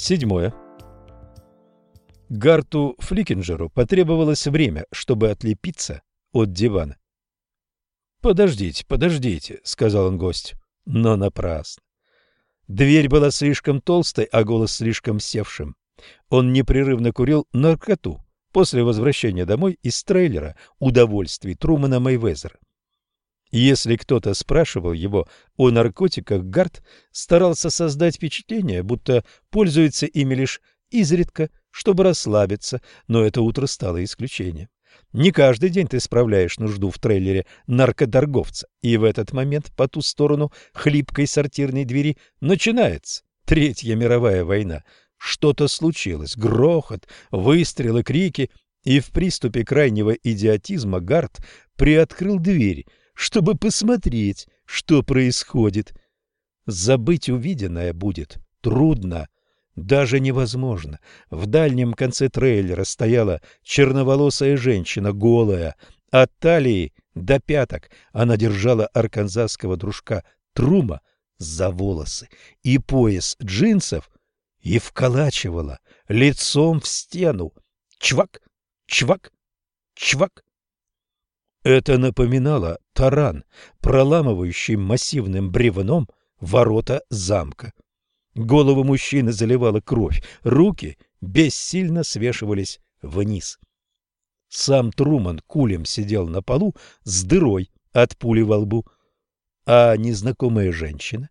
Седьмое. Гарту Фликинджеру потребовалось время, чтобы отлепиться от дивана. «Подождите, подождите», — сказал он гостю, но напрасно. Дверь была слишком толстой, а голос слишком севшим. Он непрерывно курил наркоту после возвращения домой из трейлера удовольствий Трумана Мейвезера. Если кто-то спрашивал его о наркотиках, Гарт старался создать впечатление, будто пользуется ими лишь изредка, чтобы расслабиться, но это утро стало исключением. Не каждый день ты справляешь нужду в трейлере наркоторговца, и в этот момент по ту сторону хлипкой сортирной двери начинается Третья мировая война. Что-то случилось, грохот, выстрелы, крики, и в приступе крайнего идиотизма Гарт приоткрыл дверь, чтобы посмотреть, что происходит. Забыть увиденное будет трудно даже невозможно. В дальнем конце трейлера стояла черноволосая женщина, голая, от талии до пяток. Она держала арканзасского дружка Трума за волосы и пояс джинсов и вколачивала лицом в стену. Чвак, чвак, чвак. Это напоминало таран, проламывающий массивным бревном ворота замка. Голову мужчины заливала кровь, руки бессильно свешивались вниз. Сам Труман кулем сидел на полу с дырой от пули во лбу, а незнакомая женщина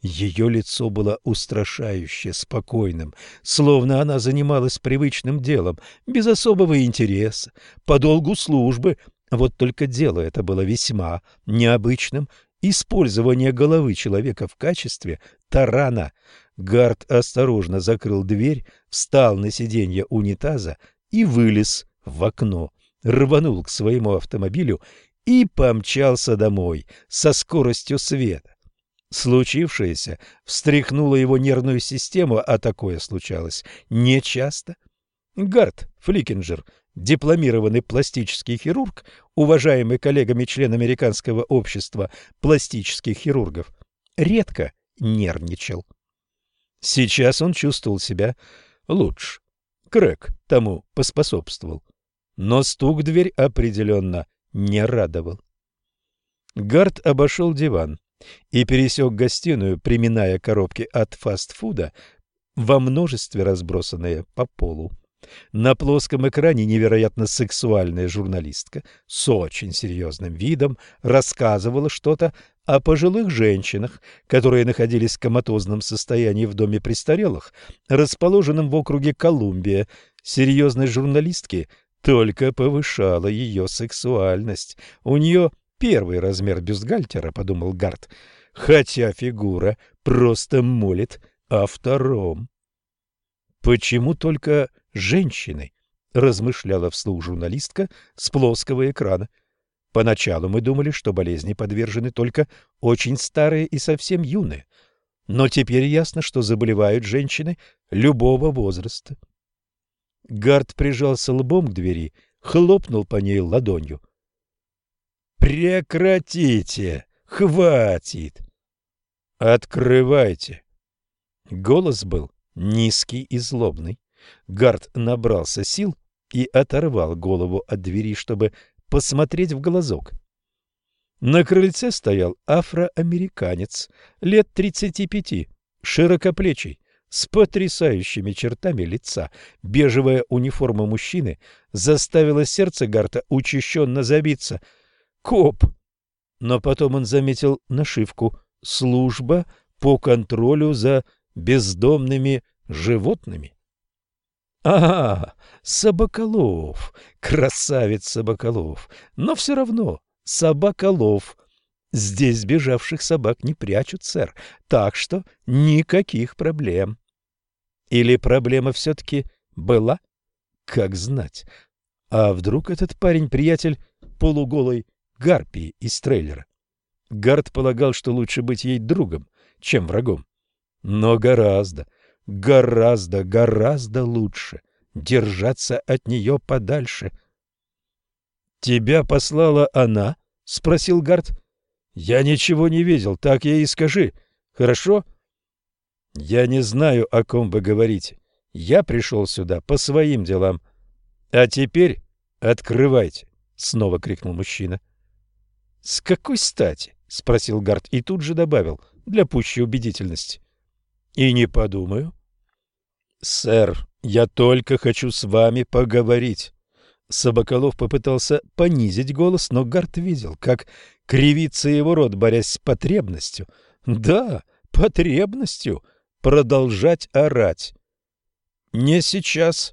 ее лицо было устрашающе спокойным, словно она занималась привычным делом, без особого интереса, по долгу службы. Вот только дело это было весьма необычным использование головы человека в качестве тарана. Гард осторожно закрыл дверь, встал на сиденье унитаза и вылез в окно, рванул к своему автомобилю и помчался домой со скоростью света. Случившееся встряхнуло его нервную систему, а такое случалось нечасто. Гард Фликинджер дипломированный пластический хирург, уважаемый коллегами член Американского общества пластических хирургов, редко нервничал. Сейчас он чувствовал себя лучше. Крэк тому поспособствовал. Но стук в дверь определенно не радовал. Гард обошел диван и пересек гостиную, приминая коробки от фастфуда во множестве разбросанные по полу. На плоском экране невероятно сексуальная журналистка с очень серьезным видом рассказывала что-то о пожилых женщинах, которые находились в коматозном состоянии в доме престарелых, расположенном в округе Колумбия. Серьезность журналистки только повышала ее сексуальность. У нее первый размер бюстгальтера, подумал Гарт, хотя фигура просто молит о втором. Почему только женщины, размышляла вслух журналистка с плоского экрана. Поначалу мы думали, что болезни подвержены только очень старые и совсем юные, но теперь ясно, что заболевают женщины любого возраста. Гард прижался лбом к двери, хлопнул по ней ладонью. «Прекратите! Хватит!» «Открывайте!» Голос был низкий и злобный. Гард набрался сил и оторвал голову от двери, чтобы посмотреть в глазок. На крыльце стоял афроамериканец, лет тридцати пяти, широкоплечий, с потрясающими чертами лица. Бежевая униформа мужчины заставила сердце Гарта учащенно забиться. «Коп!» Но потом он заметил нашивку «Служба по контролю за бездомными животными». Ага, Собаколов, красавец Собаколов, но все равно Собаколов. Здесь сбежавших собак не прячут, сэр, так что никаких проблем. Или проблема все-таки была? Как знать. А вдруг этот парень приятель полуголой гарпии из трейлера? Гард полагал, что лучше быть ей другом, чем врагом. Но гораздо, гораздо, гораздо лучше держаться от нее подальше. «Тебя послала она?» — спросил Гард. «Я ничего не видел, так ей и скажи. Хорошо?» Я не знаю, о ком вы говорите. Я пришел сюда по своим делам. А теперь открывайте, снова крикнул мужчина. С какой стати? спросил Гард и тут же добавил для пущей убедительности. И не подумаю. Сэр, я только хочу с вами поговорить. Собаколов попытался понизить голос, но Гард видел, как кривится его рот, борясь с потребностью. Да, потребностью продолжать орать. Не сейчас.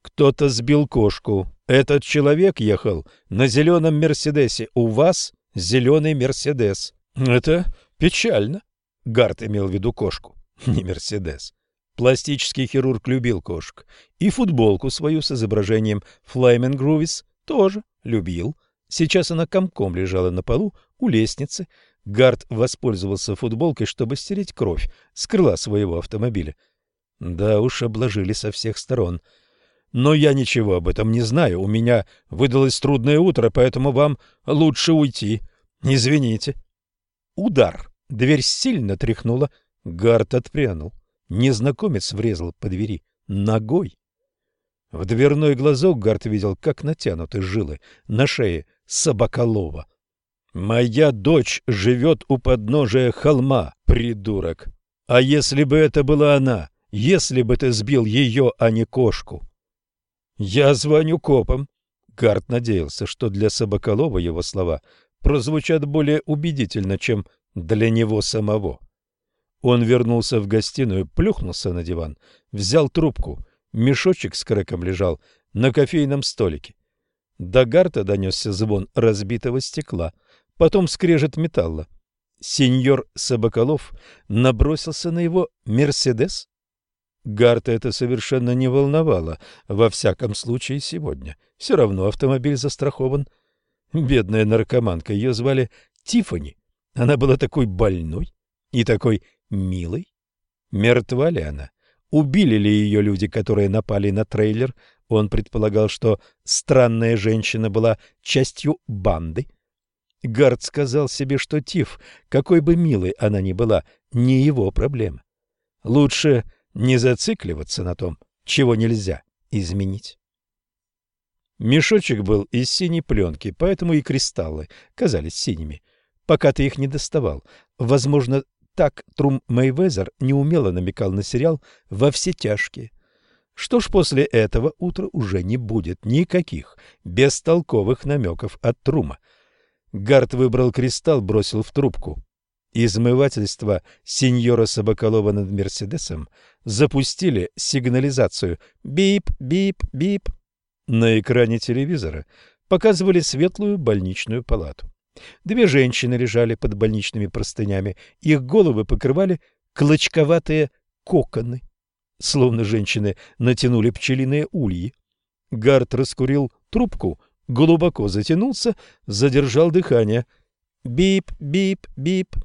Кто-то сбил кошку. Этот человек ехал на зеленом Мерседесе. У вас зеленый Мерседес. Это печально. Гард имел в виду кошку, не Мерседес. Пластический хирург любил кошек. И футболку свою с изображением Флаймен Грувис тоже любил. Сейчас она комком лежала на полу у лестницы. Гард воспользовался футболкой, чтобы стереть кровь с крыла своего автомобиля. Да уж, обложили со всех сторон. Но я ничего об этом не знаю. У меня выдалось трудное утро, поэтому вам лучше уйти. Извините. Удар. Дверь сильно тряхнула. Гард отпрянул. Незнакомец врезал по двери ногой. В дверной глазок Гард видел, как натянуты жилы на шее Собаколова. «Моя дочь живет у подножия холма, придурок! А если бы это была она? Если бы ты сбил ее, а не кошку?» «Я звоню копам!» Гард надеялся, что для Собаколова его слова прозвучат более убедительно, чем для него самого. Он вернулся в гостиную, плюхнулся на диван, взял трубку. Мешочек с креком лежал на кофейном столике. До Гарта донесся звон разбитого стекла, потом скрежет металла. Сеньор Собаколов набросился на его «Мерседес». Гарта это совершенно не волновало, во всяком случае сегодня. Все равно автомобиль застрахован. Бедная наркоманка, ее звали Тифани. Она была такой больной и такой милой? Мертва ли она? Убили ли ее люди, которые напали на трейлер? Он предполагал, что странная женщина была частью банды. Гард сказал себе, что Тиф, какой бы милой она ни была, не его проблема. Лучше не зацикливаться на том, чего нельзя изменить. Мешочек был из синей пленки, поэтому и кристаллы казались синими, пока ты их не доставал. Возможно, так Трум Мейвезер неумело намекал на сериал «Во все тяжкие». Что ж, после этого утра уже не будет никаких бестолковых намеков от Трума. Гард выбрал кристалл, бросил в трубку. Измывательство сеньора Собаколова над Мерседесом запустили сигнализацию «бип, бип, бип». На экране телевизора показывали светлую больничную палату. Две женщины лежали под больничными простынями, их головы покрывали клочковатые коконы, словно женщины натянули пчелиные ульи. Гард раскурил трубку, глубоко затянулся, задержал дыхание. Бип, бип, бип.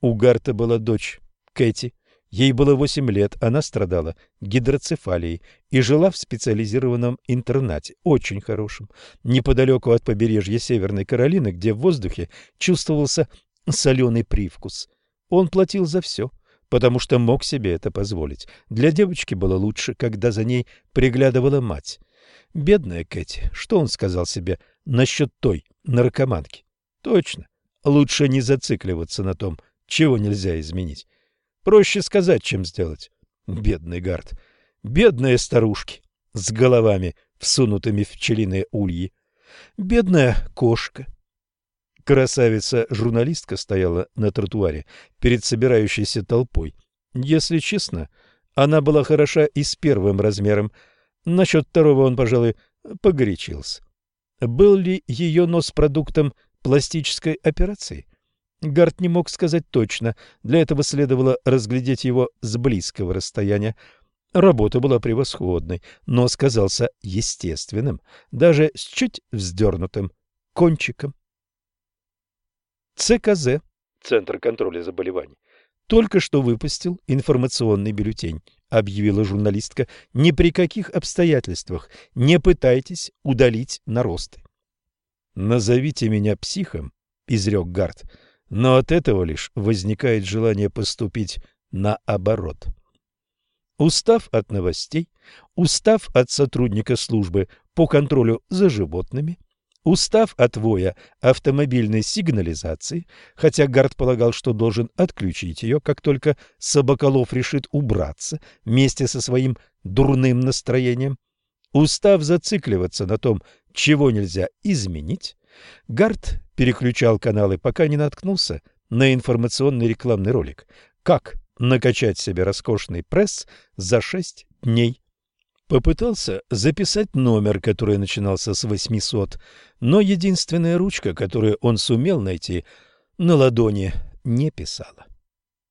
У Гарта была дочь, Кэти. Ей было восемь лет, она страдала гидроцефалией и жила в специализированном интернате, очень хорошем, неподалеку от побережья Северной Каролины, где в воздухе чувствовался соленый привкус. Он платил за все, потому что мог себе это позволить. Для девочки было лучше, когда за ней приглядывала мать. Бедная Кэти, что он сказал себе насчет той наркоманки? Точно, лучше не зацикливаться на том, чего нельзя изменить. Проще сказать, чем сделать. Бедный Гард. Бедные старушки с головами, всунутыми в пчелиные ульи. Бедная кошка. Красавица-журналистка стояла на тротуаре перед собирающейся толпой. Если честно, она была хороша и с первым размером. Насчет второго он, пожалуй, погорячился. Был ли ее нос продуктом пластической операции? Гарт не мог сказать точно, для этого следовало разглядеть его с близкого расстояния. Работа была превосходной, но сказался естественным, даже с чуть вздернутым кончиком. ЦКЗ, Центр контроля заболеваний, только что выпустил информационный бюллетень, объявила журналистка. Ни при каких обстоятельствах не пытайтесь удалить наросты. «Назовите меня психом», — изрек Гарт, — но от этого лишь возникает желание поступить наоборот. Устав от новостей, устав от сотрудника службы по контролю за животными, устав от воя автомобильной сигнализации, хотя Гард полагал, что должен отключить ее, как только Собаколов решит убраться вместе со своим дурным настроением, устав зацикливаться на том, чего нельзя изменить, Гард переключал каналы, пока не наткнулся на информационный рекламный ролик «Как накачать себе роскошный пресс за шесть дней». Попытался записать номер, который начинался с 800, но единственная ручка, которую он сумел найти, на ладони не писала.